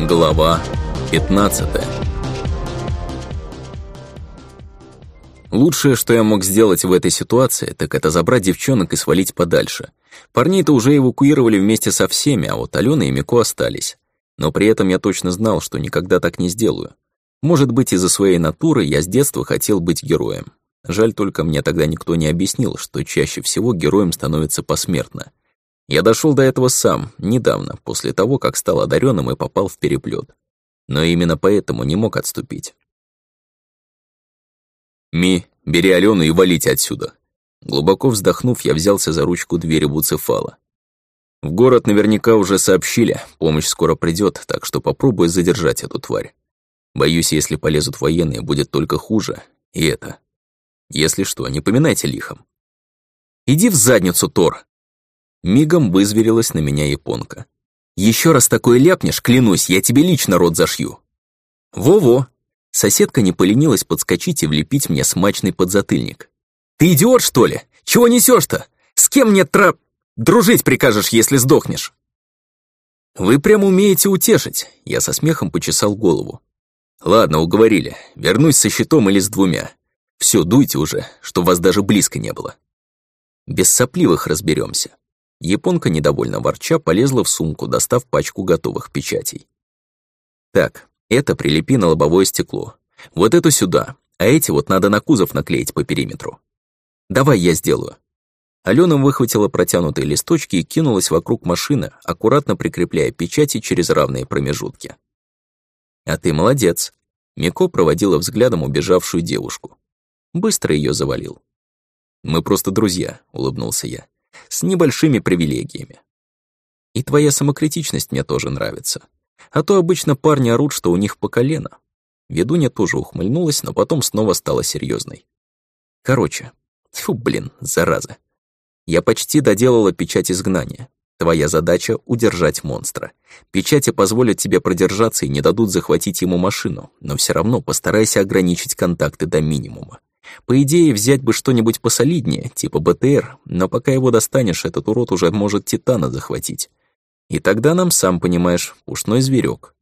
Глава 15 Лучшее, что я мог сделать в этой ситуации, так это забрать девчонок и свалить подальше. Парней-то уже эвакуировали вместе со всеми, а вот Алена и Мико остались. Но при этом я точно знал, что никогда так не сделаю. Может быть, из-за своей натуры я с детства хотел быть героем. Жаль только мне тогда никто не объяснил, что чаще всего героем становится посмертно. Я дошел до этого сам, недавно, после того, как стал одаренным и попал в переплет. Но именно поэтому не мог отступить. «Ми, бери Алену и валите отсюда!» Глубоко вздохнув, я взялся за ручку двери Буцефала. В город наверняка уже сообщили, помощь скоро придет, так что попробуй задержать эту тварь. Боюсь, если полезут военные, будет только хуже. И это. Если что, не поминайте лихом. «Иди в задницу, Тор!» Мигом вызверилась на меня японка. Еще раз такое ляпнешь, клянусь, я тебе лично рот зашью». «Во-во!» Соседка не поленилась подскочить и влепить мне смачный подзатыльник. «Ты идиот, что ли? Чего несешь то С кем мне тра... дружить прикажешь, если сдохнешь?» «Вы прямо умеете утешить», — я со смехом почесал голову. «Ладно, уговорили. Вернусь со щитом или с двумя. Все, дуйте уже, что вас даже близко не было. Без сопливых разберемся. Японка, недовольно ворча, полезла в сумку, достав пачку готовых печатей. Так, это прилепи на лобовое стекло. Вот эту сюда, а эти вот надо на кузов наклеить по периметру. Давай я сделаю. Алена выхватила протянутые листочки и кинулась вокруг машины, аккуратно прикрепляя печати через равные промежутки. «А ты молодец», — Мико проводила взглядом убежавшую девушку. Быстро ее завалил. «Мы просто друзья», — улыбнулся я, «с небольшими привилегиями». «И твоя самокритичность мне тоже нравится. А то обычно парни орут, что у них по колено». Ведунья тоже ухмыльнулась, но потом снова стала серьезной. «Короче, тьфу, блин, зараза. Я почти доделала печать изгнания. Твоя задача — удержать монстра. Печати позволят тебе продержаться и не дадут захватить ему машину, но все равно постарайся ограничить контакты до минимума. По идее, взять бы что-нибудь посолиднее, типа БТР, но пока его достанешь, этот урод уже может Титана захватить. И тогда нам, сам понимаешь, пушной зверек.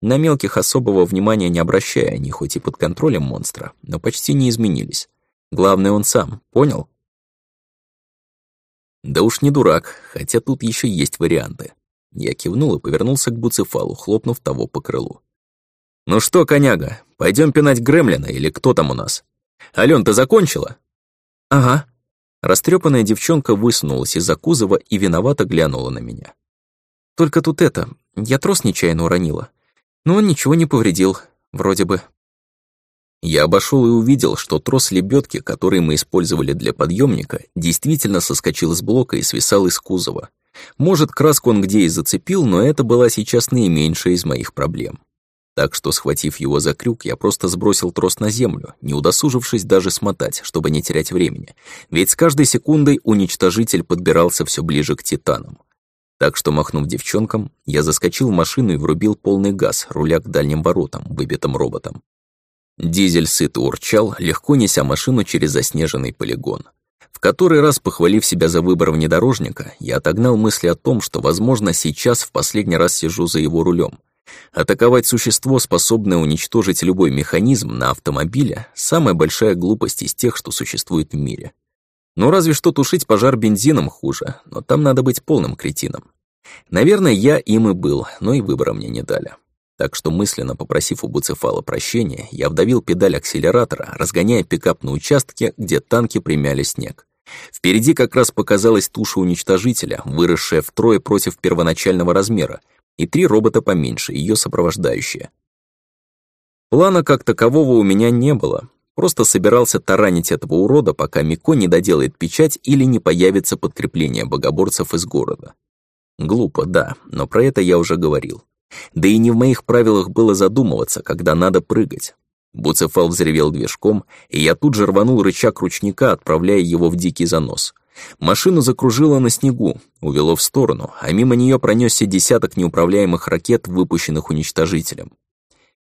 На мелких особого внимания не обращая, они хоть и под контролем монстра, но почти не изменились. Главное, он сам, понял? Да уж не дурак, хотя тут еще есть варианты. Я кивнул и повернулся к Буцефалу, хлопнув того по крылу. «Ну что, коняга, пойдем пинать Гремлина или кто там у нас?» «Алён, ты закончила?» «Ага». Растрепанная девчонка высунулась из-за кузова и виновато глянула на меня. «Только тут это, я трос нечаянно уронила. Но он ничего не повредил, вроде бы». Я обошел и увидел, что трос лебедки, который мы использовали для подъемника, действительно соскочил с блока и свисал из кузова. Может, краску он где и зацепил, но это была сейчас наименьшая из моих проблем. Так что, схватив его за крюк, я просто сбросил трос на землю, не удосужившись даже смотать, чтобы не терять времени. Ведь с каждой секундой уничтожитель подбирался все ближе к титанам. Так что, махнув девчонкам, я заскочил в машину и врубил полный газ, руля к дальним воротам, выбитым роботом. Дизель сыто урчал, легко неся машину через заснеженный полигон. В который раз, похвалив себя за выбор внедорожника, я отогнал мысли о том, что, возможно, сейчас в последний раз сижу за его рулем — Атаковать существо, способное уничтожить любой механизм на автомобиле, самая большая глупость из тех, что существует в мире. Ну разве что тушить пожар бензином хуже, но там надо быть полным кретином. Наверное, я им и был, но и выбора мне не дали. Так что мысленно попросив у Буцефала прощения, я вдавил педаль акселератора, разгоняя пикап на участке, где танки примяли снег. Впереди как раз показалась туша уничтожителя, выросшая втрое против первоначального размера, и три робота поменьше, ее сопровождающие. Плана как такового у меня не было, просто собирался таранить этого урода, пока Мико не доделает печать или не появится подкрепление богоборцев из города. Глупо, да, но про это я уже говорил. Да и не в моих правилах было задумываться, когда надо прыгать. Буцефал взревел движком, и я тут же рванул рычаг ручника, отправляя его в дикий занос. Машину закружило на снегу, увело в сторону, а мимо нее пронесся десяток неуправляемых ракет, выпущенных уничтожителем.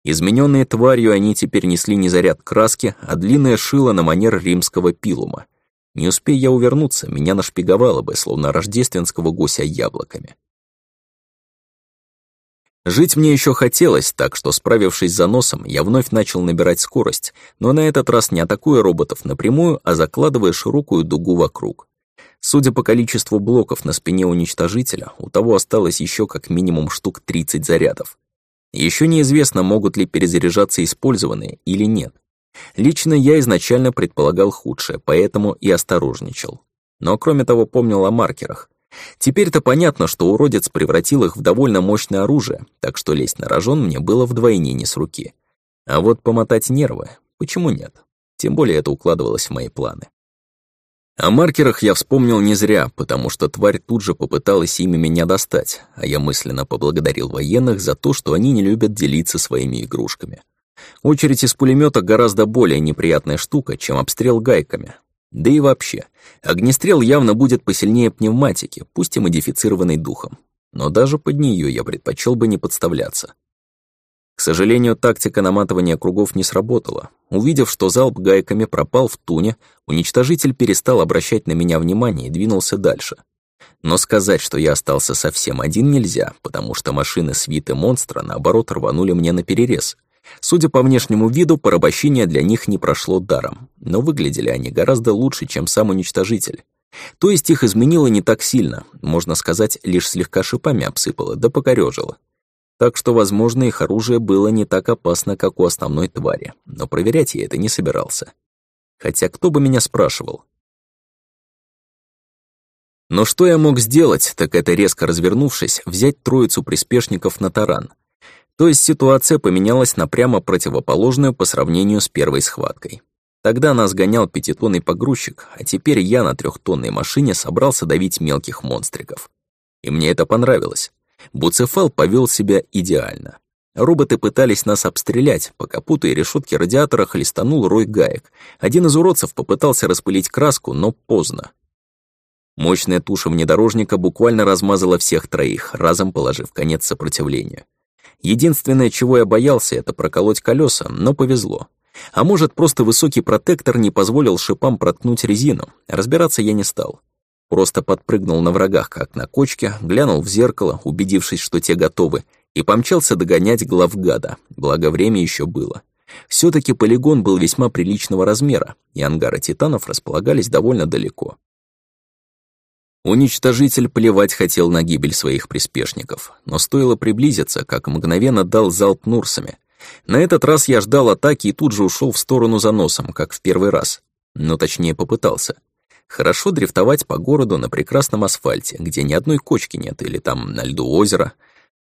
Измененные тварью, они теперь несли не заряд краски, а длинное шило на манер римского пилума. Не успей я увернуться, меня нашпиговало бы, словно рождественского гуся яблоками. Жить мне еще хотелось, так что, справившись с заносом, я вновь начал набирать скорость, но на этот раз не атакуя роботов напрямую, а закладывая широкую дугу вокруг. Судя по количеству блоков на спине уничтожителя, у того осталось еще как минимум штук 30 зарядов. Еще неизвестно, могут ли перезаряжаться использованные или нет. Лично я изначально предполагал худшее, поэтому и осторожничал. Но кроме того помнил о маркерах. Теперь-то понятно, что уродец превратил их в довольно мощное оружие, так что лезть на рожон мне было вдвойне не с руки. А вот помотать нервы, почему нет? Тем более это укладывалось в мои планы. О маркерах я вспомнил не зря, потому что тварь тут же попыталась ими меня достать, а я мысленно поблагодарил военных за то, что они не любят делиться своими игрушками. Очередь из пулемета гораздо более неприятная штука, чем обстрел гайками. Да и вообще, огнестрел явно будет посильнее пневматики, пусть и модифицированной духом. Но даже под нее я предпочел бы не подставляться. К сожалению, тактика наматывания кругов не сработала. Увидев, что залп гайками пропал в туне, уничтожитель перестал обращать на меня внимание и двинулся дальше. Но сказать, что я остался совсем один, нельзя, потому что машины свиты монстра, наоборот, рванули мне на перерез. Судя по внешнему виду, порабощение для них не прошло даром, но выглядели они гораздо лучше, чем сам уничтожитель. То есть их изменило не так сильно, можно сказать, лишь слегка шипами обсыпало, да покорёжило. Так что, возможно, их оружие было не так опасно, как у основной твари, но проверять я это не собирался. Хотя кто бы меня спрашивал? Но что я мог сделать, так это резко развернувшись, взять троицу приспешников на таран. То есть ситуация поменялась на прямо противоположную по сравнению с первой схваткой. Тогда нас гонял пятитонный погрузчик, а теперь я на трехтонной машине собрался давить мелких монстриков. И мне это понравилось. Буцефал повел себя идеально. Роботы пытались нас обстрелять, по капоту и решетке радиатора хлестанул рой гаек. Один из уродцев попытался распылить краску, но поздно. Мощная туша внедорожника буквально размазала всех троих, разом положив конец сопротивлению. Единственное, чего я боялся, это проколоть колеса, но повезло. А может, просто высокий протектор не позволил шипам проткнуть резину. Разбираться я не стал. Просто подпрыгнул на врагах, как на кочке, глянул в зеркало, убедившись, что те готовы, и помчался догонять главгада, благо время еще было. все таки полигон был весьма приличного размера, и ангары титанов располагались довольно далеко. Уничтожитель плевать хотел на гибель своих приспешников, но стоило приблизиться, как мгновенно дал залп Нурсами. На этот раз я ждал атаки и тут же ушел в сторону за носом, как в первый раз. Ну, точнее, попытался. Хорошо дрифтовать по городу на прекрасном асфальте, где ни одной кочки нет, или там на льду озера.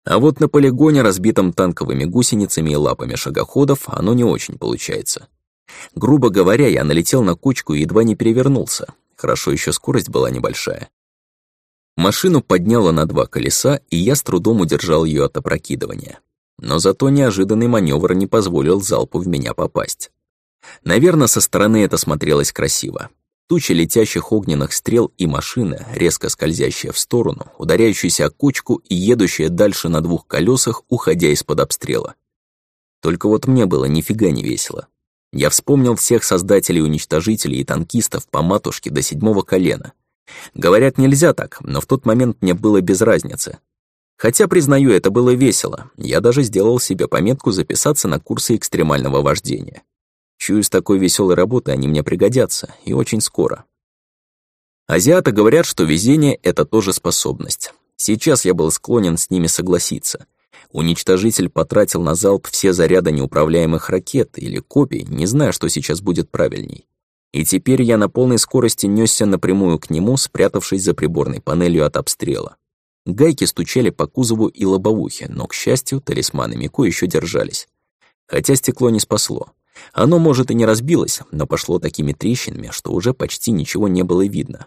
А вот на полигоне, разбитом танковыми гусеницами и лапами шагоходов, оно не очень получается. Грубо говоря, я налетел на кочку и едва не перевернулся. Хорошо еще скорость была небольшая. Машину подняло на два колеса, и я с трудом удержал ее от опрокидывания. Но зато неожиданный маневр не позволил залпу в меня попасть. Наверное, со стороны это смотрелось красиво. Туча летящих огненных стрел и машина, резко скользящая в сторону, ударяющаяся о кучку и едущая дальше на двух колесах, уходя из-под обстрела. Только вот мне было нифига не весело. Я вспомнил всех создателей уничтожителей и танкистов по матушке до седьмого колена. Говорят, нельзя так, но в тот момент мне было без разницы. Хотя, признаю, это было весело. Я даже сделал себе пометку записаться на курсы экстремального вождения. Чую, с такой веселой работой они мне пригодятся, и очень скоро. Азиаты говорят, что везение — это тоже способность. Сейчас я был склонен с ними согласиться. Уничтожитель потратил на залп все заряды неуправляемых ракет или копий, не зная, что сейчас будет правильней. И теперь я на полной скорости несся напрямую к нему, спрятавшись за приборной панелью от обстрела. Гайки стучали по кузову и лобовухе, но, к счастью, талисманы Мико еще держались. Хотя стекло не спасло. Оно, может, и не разбилось, но пошло такими трещинами, что уже почти ничего не было видно.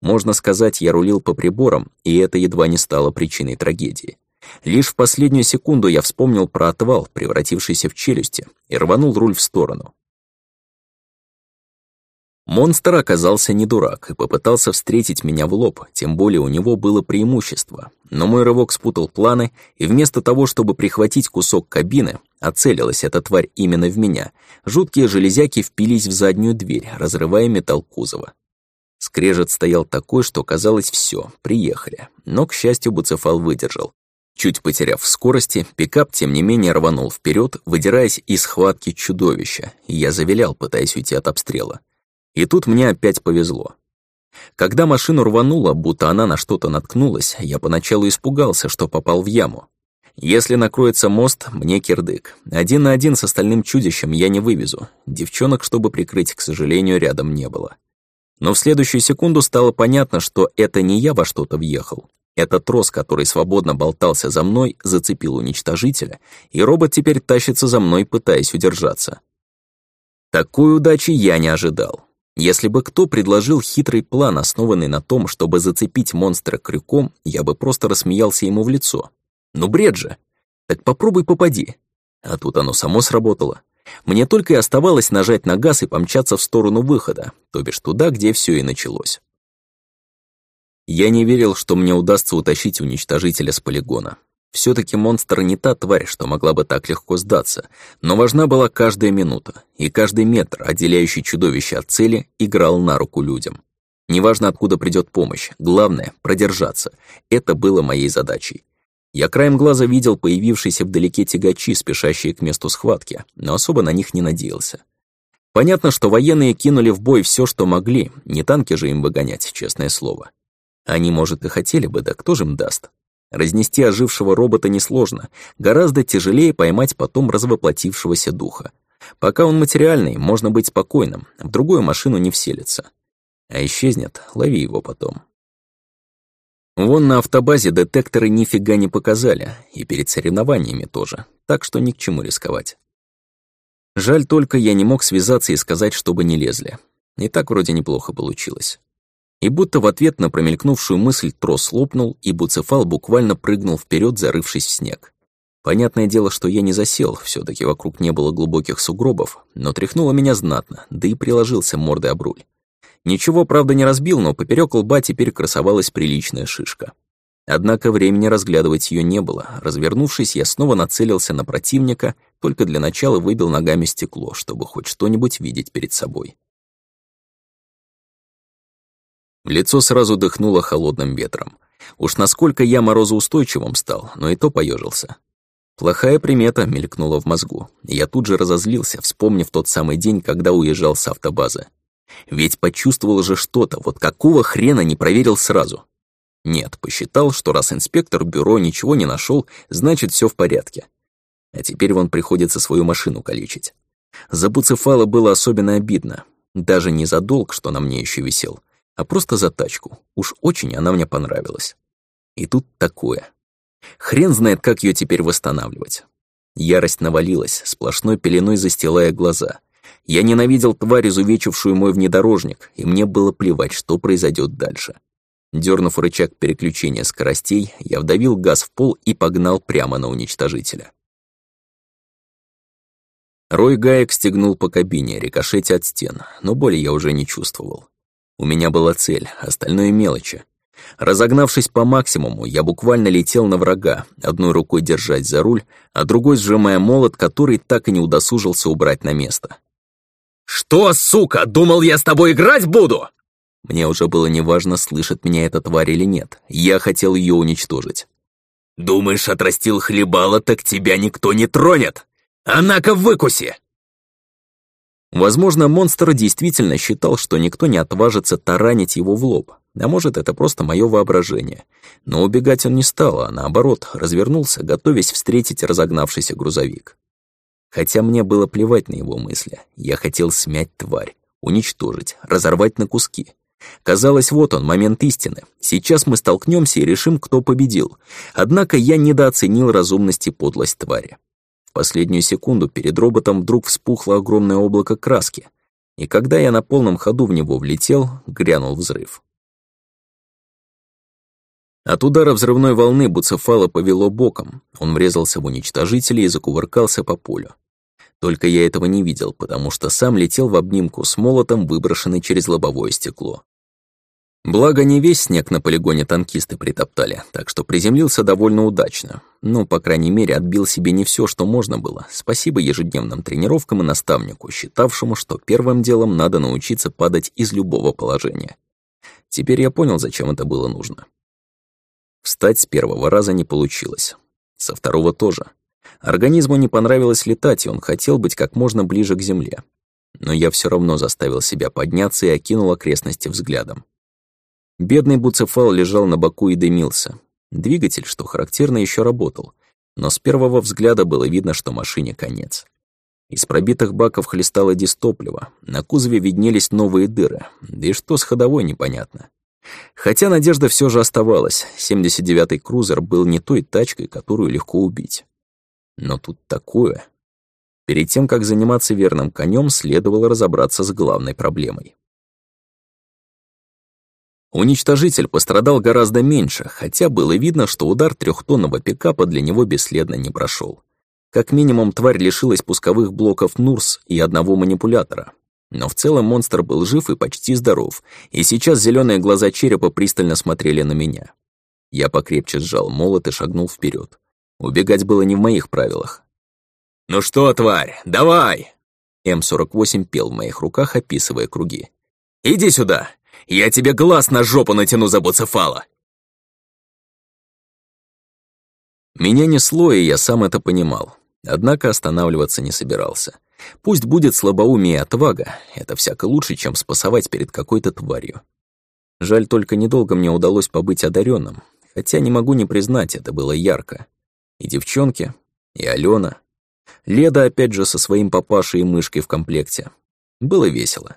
Можно сказать, я рулил по приборам, и это едва не стало причиной трагедии. Лишь в последнюю секунду я вспомнил про отвал, превратившийся в челюсти, и рванул руль в сторону. Монстр оказался не дурак и попытался встретить меня в лоб, тем более у него было преимущество. Но мой рывок спутал планы, и вместо того, чтобы прихватить кусок кабины, оцелилась эта тварь именно в меня, жуткие железяки впились в заднюю дверь, разрывая металл кузова. Скрежет стоял такой, что казалось все, приехали. Но, к счастью, Буцефал выдержал. Чуть потеряв скорости, пикап, тем не менее, рванул вперед, выдираясь из схватки чудовища, я завилял, пытаясь уйти от обстрела. И тут мне опять повезло. Когда машину рвануло, будто она на что-то наткнулась, я поначалу испугался, что попал в яму. Если накроется мост, мне кирдык. Один на один с остальным чудищем я не вывезу. Девчонок, чтобы прикрыть, к сожалению, рядом не было. Но в следующую секунду стало понятно, что это не я во что-то въехал. Этот трос, который свободно болтался за мной, зацепил уничтожителя, и робот теперь тащится за мной, пытаясь удержаться. Такой удачи я не ожидал. Если бы кто предложил хитрый план, основанный на том, чтобы зацепить монстра крюком, я бы просто рассмеялся ему в лицо. Ну бред же! Так попробуй попади. А тут оно само сработало. Мне только и оставалось нажать на газ и помчаться в сторону выхода, то бишь туда, где все и началось. Я не верил, что мне удастся утащить уничтожителя с полигона. все таки монстр не та тварь, что могла бы так легко сдаться, но важна была каждая минута, и каждый метр, отделяющий чудовище от цели, играл на руку людям. Неважно, откуда придет помощь, главное — продержаться. Это было моей задачей. Я краем глаза видел появившиеся вдалеке тягачи, спешащие к месту схватки, но особо на них не надеялся. Понятно, что военные кинули в бой все, что могли, не танки же им выгонять, честное слово. Они, может, и хотели бы, да кто же им даст? Разнести ожившего робота несложно, гораздо тяжелее поймать потом развоплотившегося духа. Пока он материальный, можно быть спокойным, в другую машину не вселится. А исчезнет, лови его потом. Вон на автобазе детекторы нифига не показали, и перед соревнованиями тоже, так что ни к чему рисковать. Жаль только, я не мог связаться и сказать, чтобы не лезли. И так вроде неплохо получилось. И будто в ответ на промелькнувшую мысль трос лопнул, и Буцефал буквально прыгнул вперед, зарывшись в снег. Понятное дело, что я не засел, все таки вокруг не было глубоких сугробов, но тряхнуло меня знатно, да и приложился мордой об руль. Ничего, правда, не разбил, но поперек лба теперь красовалась приличная шишка. Однако времени разглядывать ее не было. Развернувшись, я снова нацелился на противника, только для начала выбил ногами стекло, чтобы хоть что-нибудь видеть перед собой. В лицо сразу дыхнуло холодным ветром. Уж насколько я морозоустойчивым стал, но и то поежился. Плохая примета мелькнула в мозгу. Я тут же разозлился, вспомнив тот самый день, когда уезжал с автобазы. Ведь почувствовал же что-то, вот какого хрена не проверил сразу. Нет, посчитал, что раз инспектор бюро ничего не нашел, значит, все в порядке. А теперь вон приходится свою машину калечить. За Буцефала было особенно обидно. Даже не за долг, что на мне еще висел, а просто за тачку. Уж очень она мне понравилась. И тут такое. Хрен знает, как ее теперь восстанавливать. Ярость навалилась, сплошной пеленой застилая глаза. Я ненавидел тварь, изувечившую мой внедорожник, и мне было плевать, что произойдет дальше. Дернув рычаг переключения скоростей, я вдавил газ в пол и погнал прямо на уничтожителя. Рой гаек стегнул по кабине, рикошетя от стен, но боли я уже не чувствовал. У меня была цель, остальное мелочи. Разогнавшись по максимуму, я буквально летел на врага, одной рукой держать за руль, а другой сжимая молот, который так и не удосужился убрать на место. «Что, сука, думал, я с тобой играть буду?» Мне уже было неважно, слышит меня эта тварь или нет. Я хотел ее уничтожить. «Думаешь, отрастил хлебало, так тебя никто не тронет? Она-ка в выкусе!» Возможно, монстр действительно считал, что никто не отважится таранить его в лоб. А может, это просто мое воображение. Но убегать он не стал, а наоборот, развернулся, готовясь встретить разогнавшийся грузовик. Хотя мне было плевать на его мысли. Я хотел смять тварь, уничтожить, разорвать на куски. Казалось, вот он, момент истины. Сейчас мы столкнемся и решим, кто победил. Однако я недооценил разумность и подлость твари. В последнюю секунду перед роботом вдруг вспухло огромное облако краски, и когда я на полном ходу в него влетел, грянул взрыв. От удара взрывной волны Буцефала повело боком, он врезался в уничтожителя и закувыркался по полю. Только я этого не видел, потому что сам летел в обнимку с молотом, выброшенный через лобовое стекло. Благо, не весь снег на полигоне танкисты притоптали, так что приземлился довольно удачно. Ну, по крайней мере, отбил себе не все, что можно было. Спасибо ежедневным тренировкам и наставнику, считавшему, что первым делом надо научиться падать из любого положения. Теперь я понял, зачем это было нужно. Встать с первого раза не получилось. Со второго тоже. Организму не понравилось летать, и он хотел быть как можно ближе к земле. Но я все равно заставил себя подняться и окинул окрестности взглядом. Бедный буцефал лежал на боку и дымился. Двигатель, что характерно, еще работал, но с первого взгляда было видно, что машине конец. Из пробитых баков хлестало дистопливо, на кузове виднелись новые дыры, да и что с ходовой непонятно. Хотя надежда все же оставалась, 79-й крузер был не той тачкой, которую легко убить. Но тут такое. Перед тем, как заниматься верным конем, следовало разобраться с главной проблемой. Уничтожитель пострадал гораздо меньше, хотя было видно, что удар трехтонного пикапа для него бесследно не прошел. Как минимум, тварь лишилась пусковых блоков Нурс и одного манипулятора. Но в целом монстр был жив и почти здоров, и сейчас зеленые глаза черепа пристально смотрели на меня. Я покрепче сжал молот и шагнул вперед. Убегать было не в моих правилах. «Ну что, тварь, давай!» М-48 пел в моих руках, описывая круги. «Иди сюда! Я тебе глаз на жопу натяну за буцефала!» Меня несло, и я сам это понимал. Однако останавливаться не собирался. Пусть будет слабоумие и отвага, это всяко лучше, чем спасовать перед какой-то тварью. Жаль, только недолго мне удалось побыть одаренным, хотя не могу не признать, это было ярко. И девчонки, и Алена. Леда опять же со своим папашей и мышкой в комплекте. Было весело.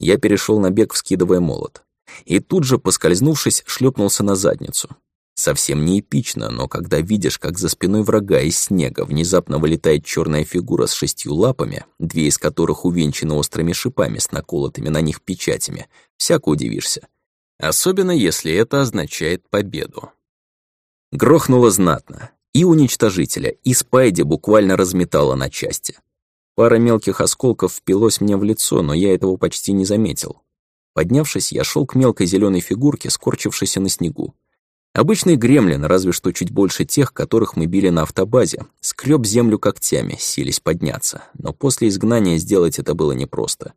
Я перешел на бег, вскидывая молот. И тут же, поскользнувшись, шлепнулся на задницу. Совсем не эпично, но когда видишь, как за спиной врага из снега внезапно вылетает черная фигура с шестью лапами, две из которых увенчаны острыми шипами с наколотыми на них печатями, всяко удивишься. Особенно если это означает победу. Грохнуло знатно. И уничтожителя, и Спайди буквально разметало на части. Пара мелких осколков впилось мне в лицо, но я этого почти не заметил. Поднявшись, я шел к мелкой зеленой фигурке, скорчившейся на снегу. Обычный гремлин, разве что чуть больше тех, которых мы били на автобазе, скреб землю когтями, сились подняться, но после изгнания сделать это было непросто.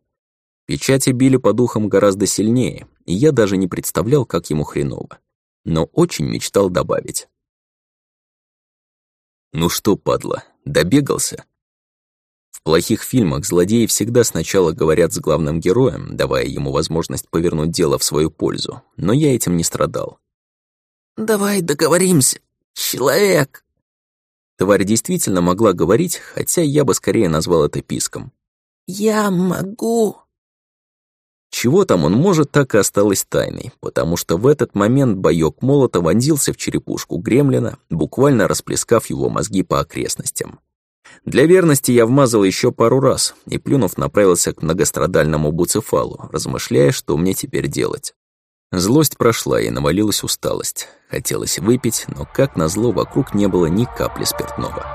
Печати били по духам гораздо сильнее, и я даже не представлял, как ему хреново. Но очень мечтал добавить. «Ну что, падла, добегался?» В плохих фильмах злодеи всегда сначала говорят с главным героем, давая ему возможность повернуть дело в свою пользу, но я этим не страдал. «Давай договоримся, человек!» Тварь действительно могла говорить, хотя я бы скорее назвал это писком. «Я могу...» Чего там он может, так и осталось тайной, потому что в этот момент боёк молота вонзился в черепушку гремлина, буквально расплескав его мозги по окрестностям. Для верности я вмазал еще пару раз и, плюнув, направился к многострадальному буцефалу, размышляя, что мне теперь делать. Злость прошла и навалилась усталость. Хотелось выпить, но, как назло, вокруг не было ни капли спиртного.